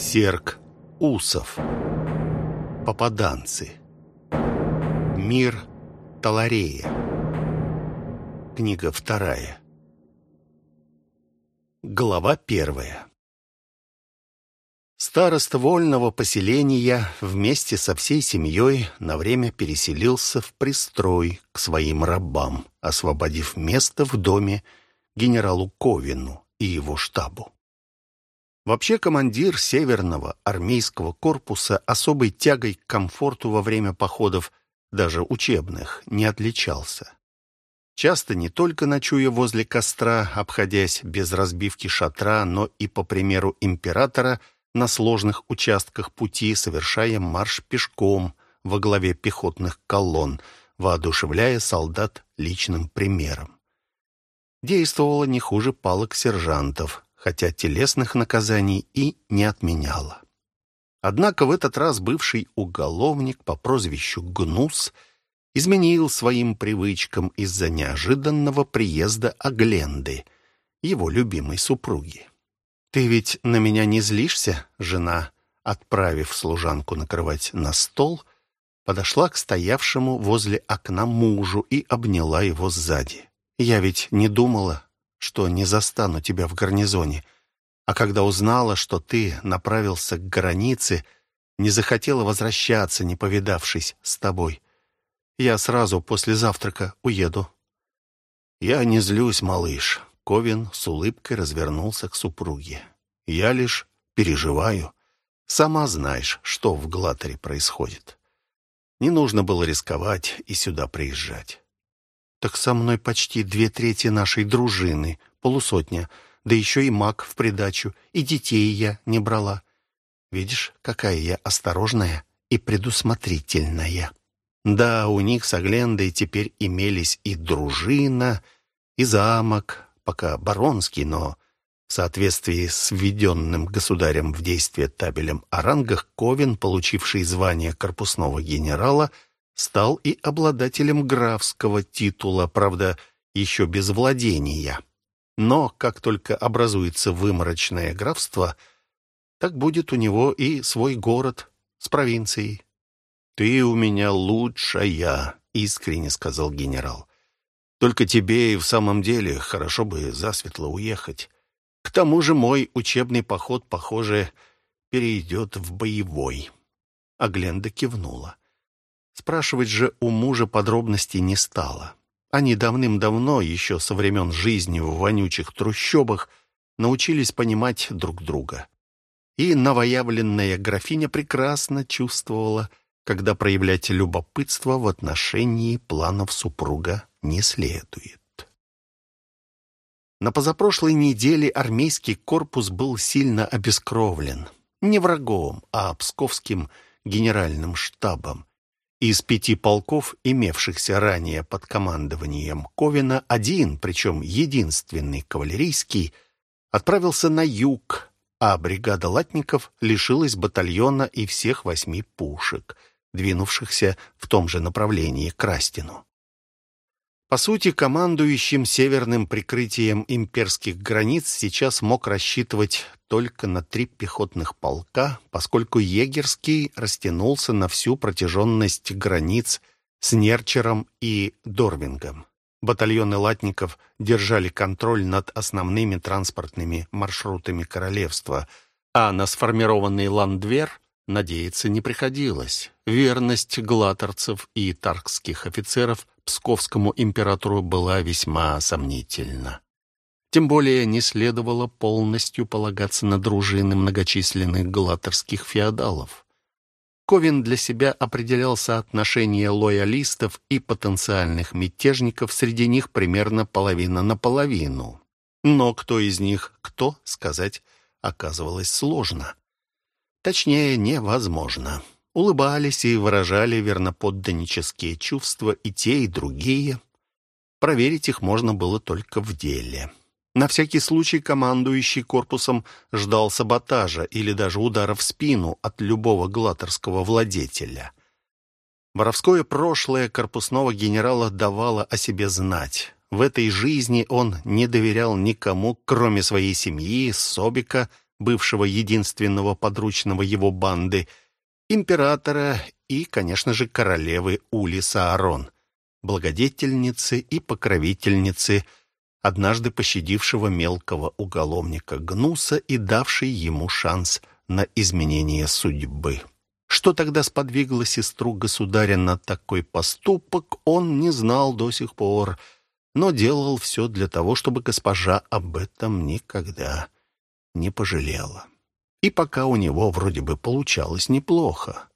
Серк Усов. Попаданцы. Мир Таларея. Книга вторая. Глава первая. Староста вольного поселения вместе со всей семьей на время переселился в пристрой к своим рабам, освободив место в доме генералу Ковину и его штабу. Вообще командир Северного армейского корпуса особой тягой к комфорту во время походов, даже учебных, не отличался. Часто не только ночуя возле костра, обходясь без разбивки шатра, но и, по примеру императора, на сложных участках пути, совершая марш пешком во главе пехотных колонн, воодушевляя солдат личным примером. Действовало не хуже палок сержантов, хотя телесных наказаний и не отменяла. Однако в этот раз бывший уголовник по прозвищу Гнус изменил своим привычкам из-за неожиданного приезда Агленды, его любимой супруги. «Ты ведь на меня не злишься?» Жена, отправив служанку накрывать на стол, подошла к стоявшему возле окна мужу и обняла его сзади. «Я ведь не думала, что не застану тебя в гарнизоне. А когда узнала, что ты направился к границе, не захотела возвращаться, не повидавшись с тобой. Я сразу после завтрака уеду». «Я не злюсь, малыш». Ковин с улыбкой развернулся к супруге. «Я лишь переживаю. Сама знаешь, что в Глаторе происходит. Не нужно было рисковать и сюда приезжать. Так со мной почти две трети нашей дружины, полусотня, да еще и маг в придачу, и детей я не брала. Видишь, какая я осторожная и предусмотрительная. Да, у них с Оглендой теперь имелись и дружина, и замок, пока баронский, но в соответствии с введенным государем в действие табелем о рангах, Ковен, получивший звание корпусного генерала, — стал и обладателем графского титула, правда, еще без владения. Но как только образуется выморочное графство, так будет у него и свой город с провинцией. «Ты у меня лучшая», — искренне сказал генерал. «Только тебе и в самом деле хорошо бы засветло уехать. К тому же мой учебный поход, похоже, перейдет в боевой». А Гленда кивнула. Спрашивать же у мужа подробностей не стало. Они давным-давно, еще со времен жизни в вонючих трущобах, научились понимать друг друга. И новоявленная графиня прекрасно чувствовала, когда проявлять любопытство в отношении планов супруга не следует. На позапрошлой неделе армейский корпус был сильно обескровлен. Не врагом, а псковским генеральным штабом, из пяти полков, имевшихся ранее под командованием Ковина, один, причем единственный кавалерийский, отправился на юг, а бригада латников лишилась батальона и всех восьми пушек, двинувшихся в том же направлении к Растину. По сути, командующим северным прикрытием имперских границ сейчас мог рассчитывать только на три пехотных полка, поскольку егерский растянулся на всю протяженность границ с Нерчером и Дорвингом. Батальоны латников держали контроль над основными транспортными маршрутами королевства, а на сформированный ландвер надеяться не приходилось. Верность глаторцев и таркских офицеров псковскому императору была весьма сомнительна. Тем более не следовало полностью полагаться на дружины многочисленных галаторских феодалов. Ковин для себя определял соотношение лоялистов и потенциальных мятежников, среди них примерно половина на половину. Но кто из них кто, сказать оказывалось сложно. Точнее, невозможно. Улыбались и выражали верноподданнические чувства и те, и другие. Проверить их можно было только в деле. На всякий случай командующий корпусом ждал саботажа или даже удара в спину от любого глаторского владетеля. Воровское прошлое корпусного генерала давало о себе знать. В этой жизни он не доверял никому, кроме своей семьи, Собика, бывшего единственного подручного его банды, императора и, конечно же, королевы Ули Саарон, благодетельницы и покровительницы, однажды пощадившего мелкого уголовника Гнуса и давшей ему шанс на изменение судьбы. Что тогда сподвигло сестру государя на такой поступок, он не знал до сих пор, но делал все для того, чтобы госпожа об этом никогда не пожалела. И пока у него вроде бы получалось неплохо.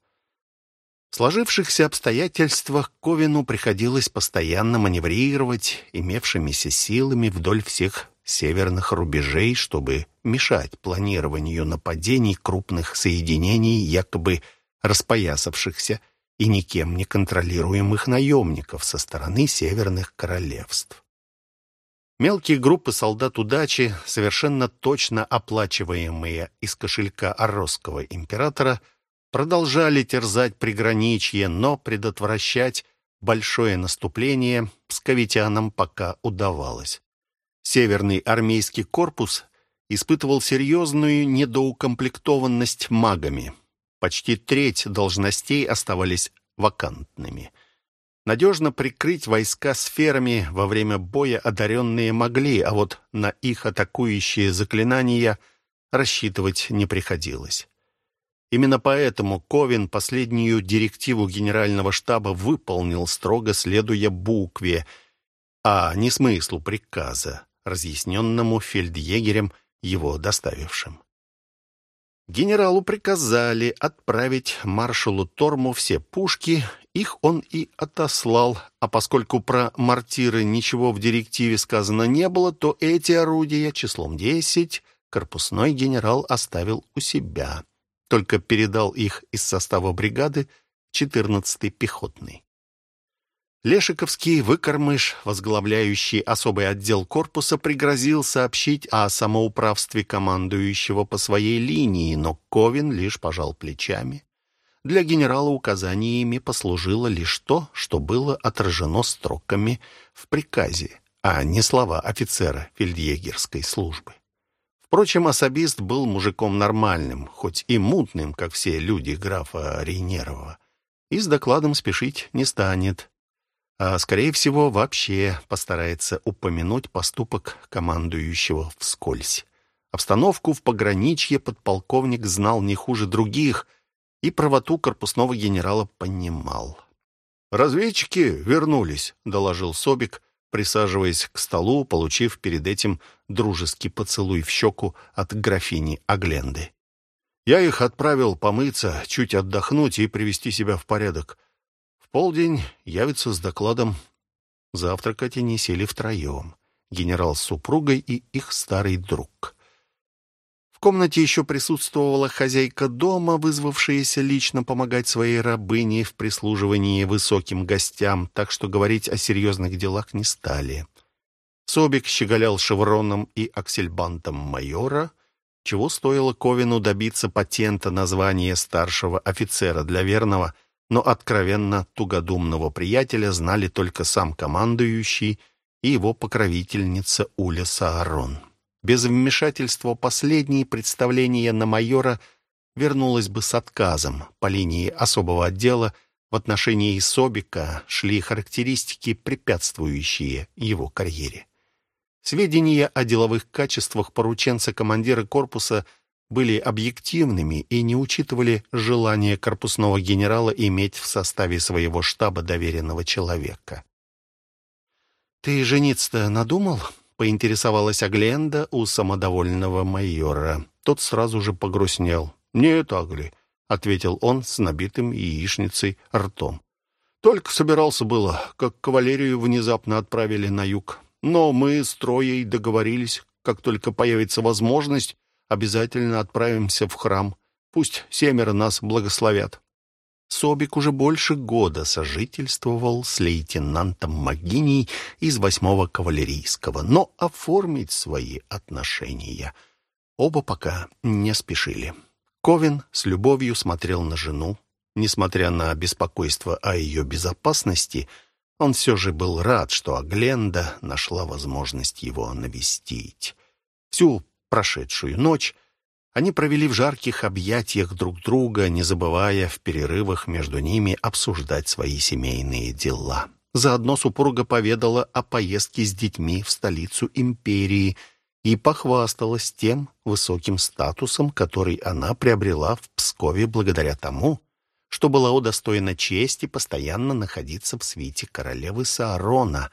В сложившихся обстоятельствах Ковину приходилось постоянно маневрировать имевшимися силами вдоль всех северных рубежей, чтобы мешать планированию нападений крупных соединений якобы распоясавшихся и никем не контролируемых наемников со стороны северных королевств. Мелкие группы солдат удачи, совершенно точно оплачиваемые из кошелька Оросского императора, продолжали терзать приграничье, но предотвращать большое наступление псковитянам пока удавалось. Северный армейский корпус испытывал серьезную недоукомплектованность магами – Почти треть должностей оставались вакантными. Надежно прикрыть войска сферами во время боя одаренные могли, а вот на их атакующие заклинания рассчитывать не приходилось. Именно поэтому Ковин последнюю директиву генерального штаба выполнил, строго следуя букве, а не смыслу приказа, разъясненному фельдъегерем, его доставившим. Генералу приказали отправить маршалу Торму все пушки, их он и отослал, а поскольку про мортиры ничего в директиве сказано не было, то эти орудия числом 10 корпусной генерал оставил у себя, только передал их из состава бригады 14-й пехотный. Лешиковский выкормыш, возглавляющий особый отдел корпуса, пригрозил сообщить о самоуправстве командующего по своей линии, но Ковин лишь пожал плечами. Для генерала указаниями послужило лишь то, что было отражено строками в приказе, а не слова офицера фельдъегерской службы. Впрочем, особист был мужиком нормальным, хоть и мутным, как все люди графа Рейнерова, и с докладом спешить не станет а, скорее всего, вообще постарается упомянуть поступок командующего вскользь. Обстановку в пограничье подполковник знал не хуже других и правоту корпусного генерала понимал. «Разведчики вернулись», — доложил Собик, присаживаясь к столу, получив перед этим дружеский поцелуй в щеку от графини Агленды. «Я их отправил помыться, чуть отдохнуть и привести себя в порядок полдень явится с докладом. Завтракать они сели втроем. Генерал с супругой и их старый друг. Комнате еще присутствовала хозяйка дома, вызвавшаяся лично помогать своей рабыне в прислуживании высоким гостям, так что говорить о серьезных делах не стали. Собик щеголял шевроном и аксельбантом майора, чего стоило Ковину добиться патента на звание старшего офицера для верного – но откровенно тугодумного приятеля знали только сам командующий и его покровительница Уля Саарон. Без вмешательства последней представление на майора вернулось бы с отказом. По линии особого отдела в отношении Собика шли характеристики, препятствующие его карьере. Сведения о деловых качествах порученца командира корпуса – были объективными и не учитывали желание корпусного генерала иметь в составе своего штаба доверенного человека. «Ты жениться-то надумал?» — поинтересовалась Агленда у самодовольного майора. Тот сразу же погрустнел. «Нет, Агли», — ответил он с набитым яичницей ртом. «Только собирался было, как кавалерию внезапно отправили на юг. Но мы с Троей договорились, как только появится возможность, обязательно отправимся в храм. Пусть семеро нас благословят». Собик уже больше года сожительствовал с лейтенантом Магиней из восьмого кавалерийского, но оформить свои отношения оба пока не спешили. Ковин с любовью смотрел на жену. Несмотря на беспокойство о ее безопасности, он все же был рад, что Агленда нашла возможность его навестить. Всю прошедшую ночь Они провели в жарких объятиях друг друга, не забывая в перерывах между ними обсуждать свои семейные дела. Заодно супруга поведала о поездке с детьми в столицу империи и похвасталась тем высоким статусом, который она приобрела в Пскове благодаря тому, что была удостоена чести постоянно находиться в свите королевы Саарона,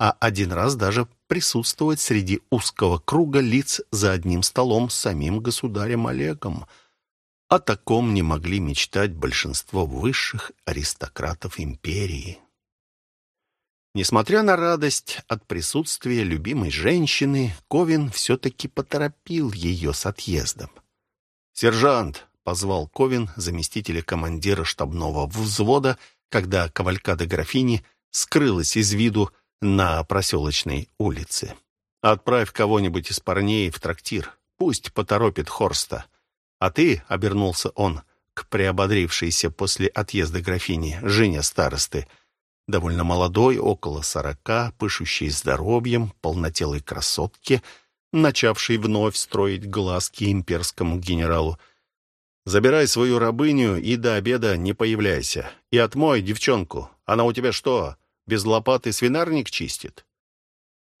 а один раз даже присутствовать среди узкого круга лиц за одним столом с самим государем Олегом. О таком не могли мечтать большинство высших аристократов империи. Несмотря на радость от присутствия любимой женщины, Ковин все-таки поторопил ее с отъездом. «Сержант!» — позвал Ковин заместителя командира штабного взвода, когда кавалькада графини скрылась из виду на проселочной улице. «Отправь кого-нибудь из парней в трактир. Пусть поторопит Хорста. А ты, — обернулся он к приободрившейся после отъезда графини, Женя старосты, — довольно молодой, около сорока, пышущей здоровьем, полнотелой красотке, начавшей вновь строить глазки имперскому генералу. «Забирай свою рабыню и до обеда не появляйся. И отмой девчонку. Она у тебя что, без лопаты свинарник чистит?»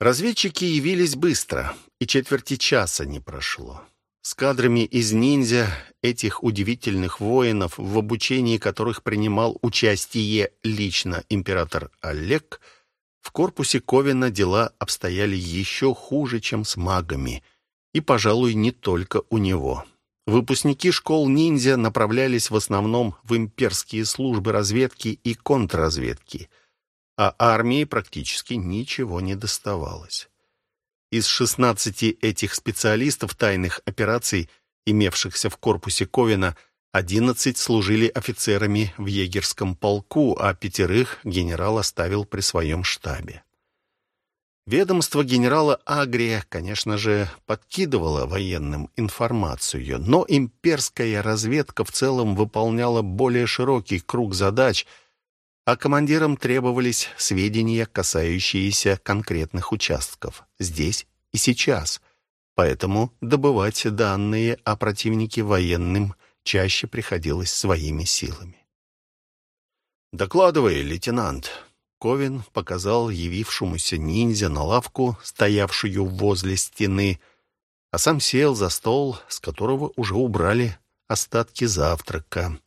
Разведчики явились быстро, и четверти часа не прошло с кадрами из ниндзя, этих удивительных воинов, в обучении которых принимал участие лично император Олег, в корпусе Ковина дела обстояли еще хуже, чем с магами, и, пожалуй, не только у него. Выпускники школ ниндзя направлялись в основном в имперские службы разведки и контрразведки, а армии практически ничего не доставалось. Из 16 этих специалистов тайных операций, имевшихся в корпусе Ковина, 11 служили офицерами в егерском полку, а пятерых генерал оставил при своем штабе. Ведомство генерала Агрия, конечно же, подкидывало военным информацию, но имперская разведка в целом выполняла более широкий круг задач – а командирам требовались сведения, касающиеся конкретных участков, здесь и сейчас. Поэтому добывать данные о противнике военным чаще приходилось своими силами. «Докладывай, лейтенант», Ковин показал явившемуся ниндзя на лавку, стоявшую возле стены, а сам сел за стол, с которого уже убрали остатки завтрака.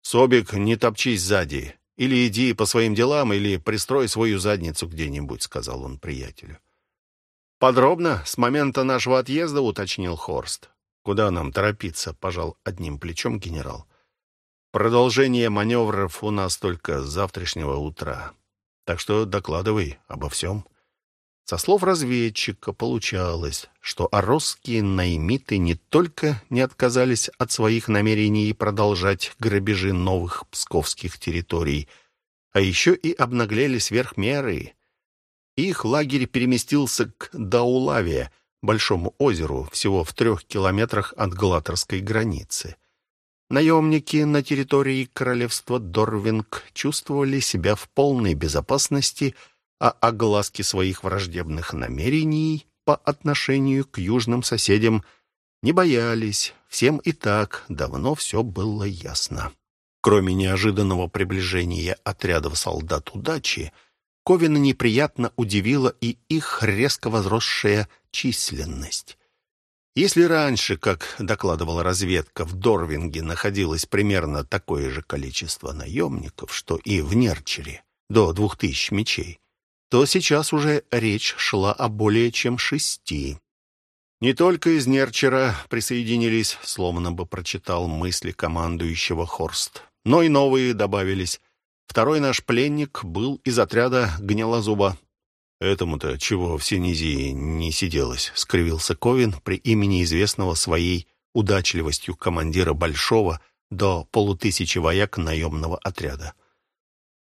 «Собик, не топчись сзади. Или иди по своим делам, или пристрой свою задницу где-нибудь», — сказал он приятелю. «Подробно, с момента нашего отъезда», — уточнил Хорст. «Куда нам торопиться?» — пожал одним плечом генерал. «Продолжение маневров у нас только с завтрашнего утра. Так что докладывай обо всем». Со слов разведчика получалось, что оросские наймиты не только не отказались от своих намерений продолжать грабежи новых псковских территорий, а еще и обнаглели сверх меры. Их лагерь переместился к Даулаве, большому озеру, всего в трех километрах от Галаторской границы. Наемники на территории королевства Дорвинг чувствовали себя в полной безопасности – а огласки своих враждебных намерений по отношению к южным соседям не боялись, всем и так давно все было ясно. Кроме неожиданного приближения отрядов солдат удачи, Ковина неприятно удивила и их резко возросшая численность. Если раньше, как докладывала разведка, в Дорвинге находилось примерно такое же количество наемников, что и в Нерчере, до двух тысяч мечей, то сейчас уже речь шла о более чем шести. Не только из Нерчера присоединились, словно бы прочитал мысли командующего Хорст, но и новые добавились. Второй наш пленник был из отряда Гнилозуба. «Этому-то чего в Синезии не сиделось?» — скривился Ковин при имени известного своей удачливостью командира большого до полутысячи вояк наемного отряда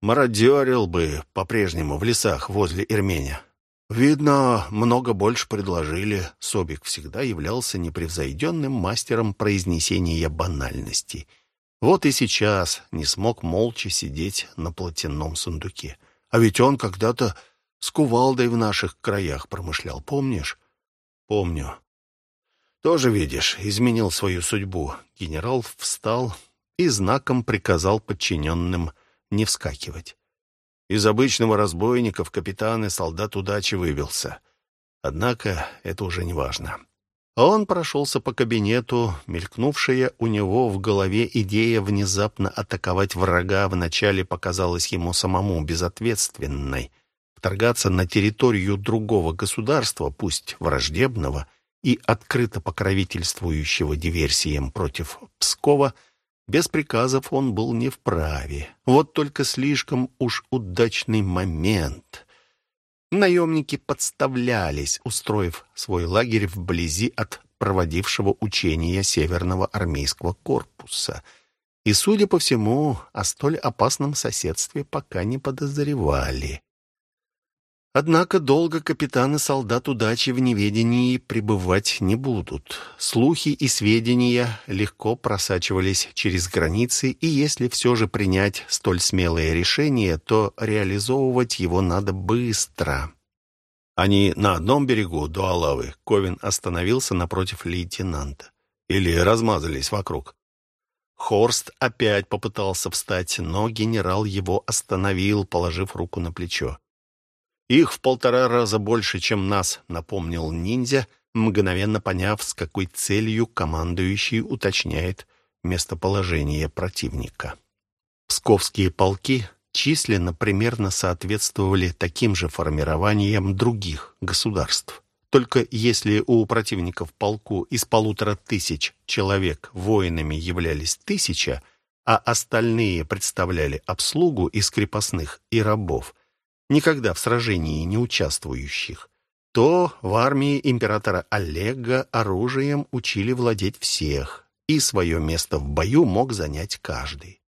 мародерил бы по-прежнему в лесах возле Ирмения. Видно, много больше предложили. Собик всегда являлся непревзойденным мастером произнесения банальностей. Вот и сейчас не смог молча сидеть на платяном сундуке. А ведь он когда-то с кувалдой в наших краях промышлял, помнишь? Помню. Тоже, видишь, изменил свою судьбу. Генерал встал и знаком приказал подчиненным не вскакивать. Из обычного разбойника в капитаны солдат удачи вывелся. Однако это уже не важно. Он прошелся по кабинету, мелькнувшая у него в голове идея внезапно атаковать врага вначале показалась ему самому безответственной. Вторгаться на территорию другого государства, пусть враждебного, и открыто покровительствующего диверсиям против Пскова, без приказов он был не вправе. Вот только слишком уж удачный момент. Наемники подставлялись, устроив свой лагерь вблизи от проводившего учения Северного армейского корпуса. И, судя по всему, о столь опасном соседстве пока не подозревали. Однако долго капитаны солдат удачи в неведении пребывать не будут. Слухи и сведения легко просачивались через границы, и если все же принять столь смелое решение, то реализовывать его надо быстро. Они на одном берегу до Алавы. Ковин остановился напротив лейтенанта. Или размазались вокруг. Хорст опять попытался встать, но генерал его остановил, положив руку на плечо. Их в полтора раза больше, чем нас, напомнил ниндзя, мгновенно поняв, с какой целью командующий уточняет местоположение противника. Псковские полки численно примерно соответствовали таким же формированиям других государств. Только если у противников полку из полутора тысяч человек воинами являлись тысяча, а остальные представляли обслугу из крепостных и рабов – никогда в сражении не участвующих, то в армии императора Олега оружием учили владеть всех, и свое место в бою мог занять каждый.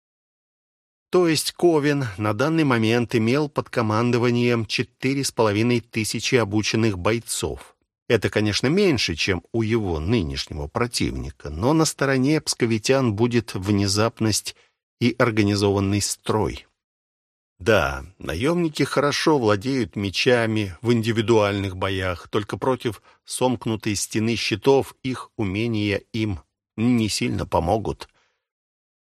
То есть Ковен на данный момент имел под командованием четыре с половиной тысячи обученных бойцов. Это, конечно, меньше, чем у его нынешнего противника, но на стороне псковитян будет внезапность и организованный строй. Да, наемники хорошо владеют мечами в индивидуальных боях, только против сомкнутой стены щитов их умения им не сильно помогут.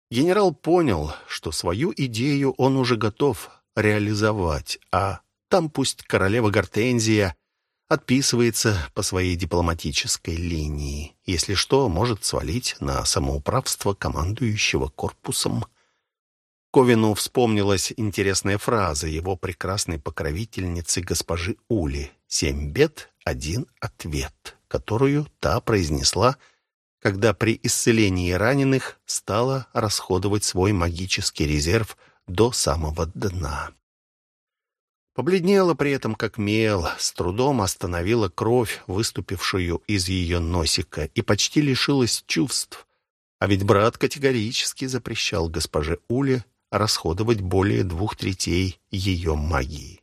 Генерал понял, что свою идею он уже готов реализовать, а там пусть королева Гортензия отписывается по своей дипломатической линии. Если что, может свалить на самоуправство командующего корпусом. Ковину вспомнилась интересная фраза его прекрасной покровительницы госпожи Ули «Семь бед, один ответ», которую та произнесла, когда при исцелении раненых стала расходовать свой магический резерв до самого дна. Побледнела при этом как мел, с трудом остановила кровь, выступившую из ее носика, и почти лишилась чувств. А ведь брат категорически запрещал госпоже Уле расходовать более двух третей ее магии.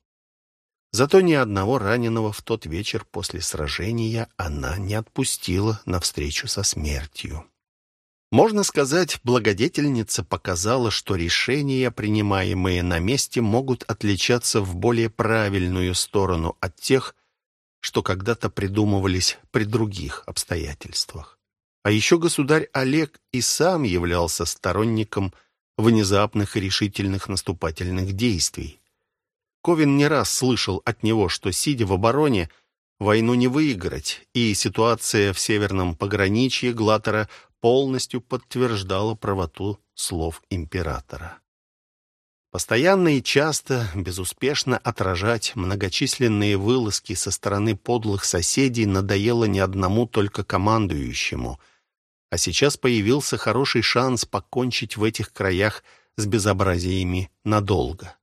Зато ни одного раненого в тот вечер после сражения она не отпустила навстречу со смертью. Можно сказать, благодетельница показала, что решения, принимаемые на месте, могут отличаться в более правильную сторону от тех, что когда-то придумывались при других обстоятельствах. А еще государь Олег и сам являлся сторонником внезапных и решительных наступательных действий. Ковин не раз слышал от него, что, сидя в обороне, войну не выиграть, и ситуация в северном пограничье Глатера полностью подтверждала правоту слов императора. Постоянно и часто, безуспешно отражать многочисленные вылазки со стороны подлых соседей надоело не одному только командующему — а сейчас появился хороший шанс покончить в этих краях с безобразиями надолго.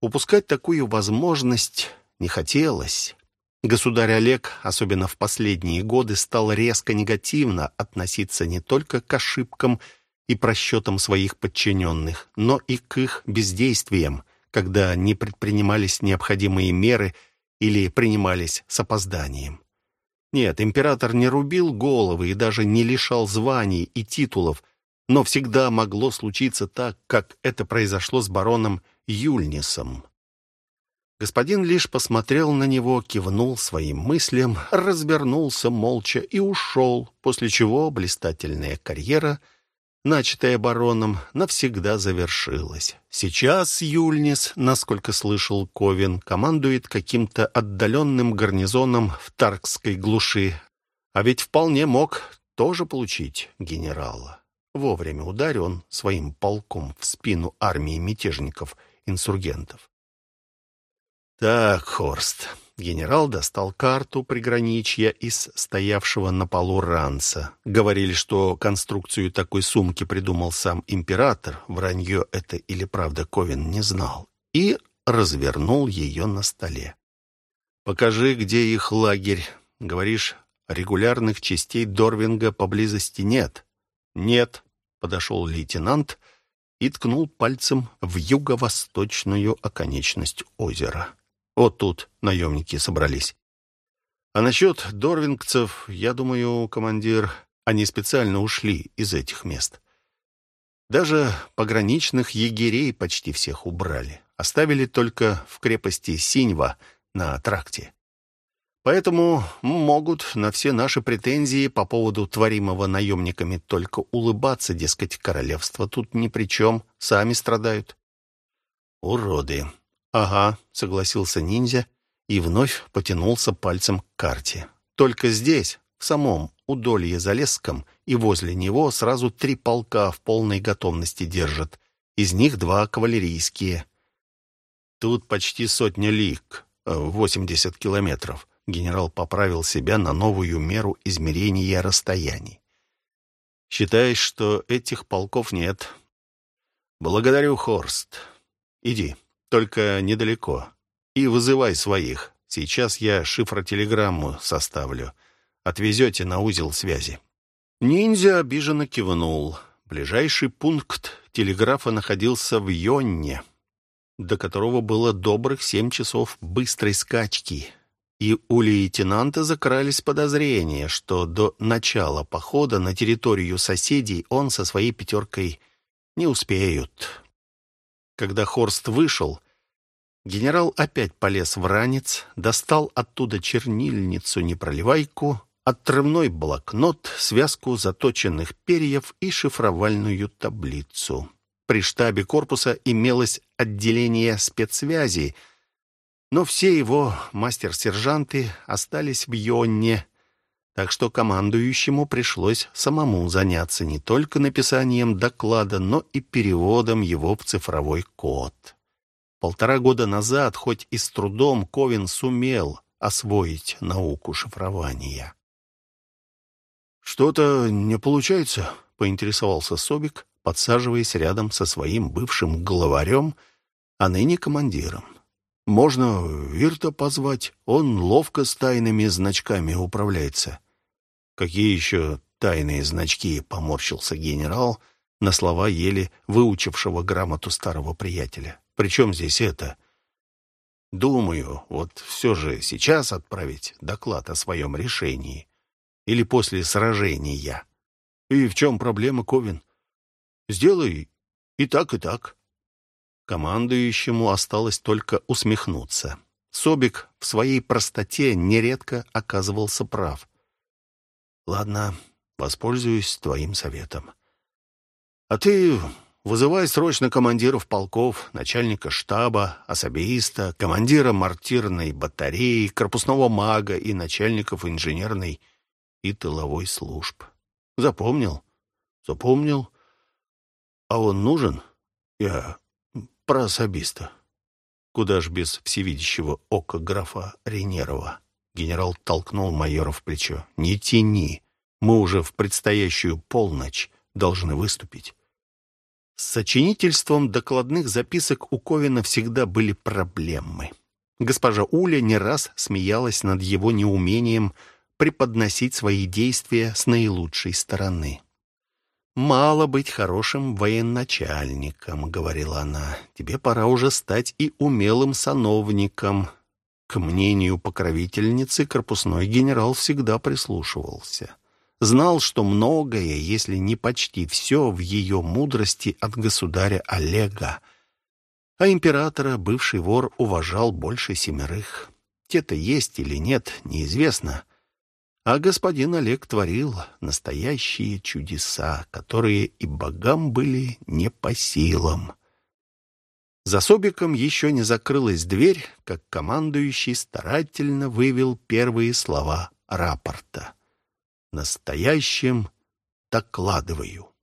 Упускать такую возможность не хотелось. Государь Олег, особенно в последние годы, стал резко негативно относиться не только к ошибкам и просчетам своих подчиненных, но и к их бездействиям, когда не предпринимались необходимые меры или принимались с опозданием. Нет, император не рубил головы и даже не лишал званий и титулов, но всегда могло случиться так, как это произошло с бароном Юльнисом. Господин лишь посмотрел на него, кивнул своим мыслям, развернулся молча и ушел, после чего блистательная карьера, начатая бароном, навсегда завершилась. Сейчас Юльнис, насколько слышал Ковин, командует каким-то отдаленным гарнизоном в Таркской глуши, а ведь вполне мог тоже получить генерала. Вовремя ударил он своим полком в спину армии мятежников-инсургентов. «Так, Хорст». Генерал достал карту приграничья из стоявшего на полу ранца. Говорили, что конструкцию такой сумки придумал сам император. Вранье это или правда Ковин не знал. И развернул ее на столе. «Покажи, где их лагерь. Говоришь, регулярных частей Дорвинга поблизости нет?» «Нет», — подошел лейтенант и ткнул пальцем в юго-восточную оконечность озера. Вот тут наемники собрались. А насчет дорвингцев, я думаю, командир, они специально ушли из этих мест. Даже пограничных егерей почти всех убрали. Оставили только в крепости Синьва на тракте. Поэтому могут на все наши претензии по поводу творимого наемниками только улыбаться, дескать, королевство тут ни при чем, сами страдают. Уроды. «Ага», — согласился ниндзя и вновь потянулся пальцем к карте. «Только здесь, в самом удолье Залесском, и возле него сразу три полка в полной готовности держат. Из них два кавалерийские». «Тут почти сотня лиг, э, восемьдесят километров». Генерал поправил себя на новую меру измерения расстояний. «Считаешь, что этих полков нет?» «Благодарю, Хорст. Иди». Только недалеко. И вызывай своих. Сейчас я шифротелеграмму составлю. Отвезете на узел связи». Ниндзя обиженно кивнул. Ближайший пункт телеграфа находился в Йонне, до которого было добрых семь часов быстрой скачки. И у лейтенанта закрались подозрения, что до начала похода на территорию соседей он со своей пятеркой не успеют. Когда Хорст вышел, генерал опять полез в ранец, достал оттуда чернильницу-непроливайку, отрывной блокнот, связку заточенных перьев и шифровальную таблицу. При штабе корпуса имелось отделение спецсвязи, но все его мастер-сержанты остались в Йонне, так что командующему пришлось самому заняться не только написанием доклада, но и переводом его в цифровой код. Полтора года назад, хоть и с трудом, Ковин сумел освоить науку шифрования. «Что-то не получается?» — поинтересовался Собик, подсаживаясь рядом со своим бывшим главарем, а ныне командиром. «Можно Вирта позвать, он ловко с тайными значками управляется». «Какие еще тайные значки?» — поморщился генерал на слова еле выучившего грамоту старого приятеля. «Причем здесь это?» «Думаю, вот все же сейчас отправить доклад о своем решении. Или после сражения. И в чем проблема, Ковин? Сделай и так, и так». Командующему осталось только усмехнуться. Собик в своей простоте нередко оказывался прав. Ладно, воспользуюсь твоим советом. А ты вызывай срочно командиров полков, начальника штаба, особиста, командира мортирной батареи, корпусного мага и начальников инженерной и тыловой служб. Запомнил? Запомнил. А он нужен? Я про особиста. Куда ж без всевидящего ока графа Ренерова? Генерал толкнул майора в плечо. «Не тяни. Мы уже в предстоящую полночь должны выступить». С сочинительством докладных записок у Ковина всегда были проблемы. Госпожа Уля не раз смеялась над его неумением преподносить свои действия с наилучшей стороны. «Мало быть хорошим военачальником», — говорила она. «Тебе пора уже стать и умелым сановником, к мнению покровительницы корпусной генерал всегда прислушивался. Знал, что многое, если не почти все, в ее мудрости от государя Олега. А императора бывший вор уважал больше семерых. Те-то есть или нет, неизвестно. А господин Олег творил настоящие чудеса, которые и богам были не по силам. За Собиком еще не закрылась дверь, как командующий старательно вывел первые слова рапорта. «Настоящим докладываю».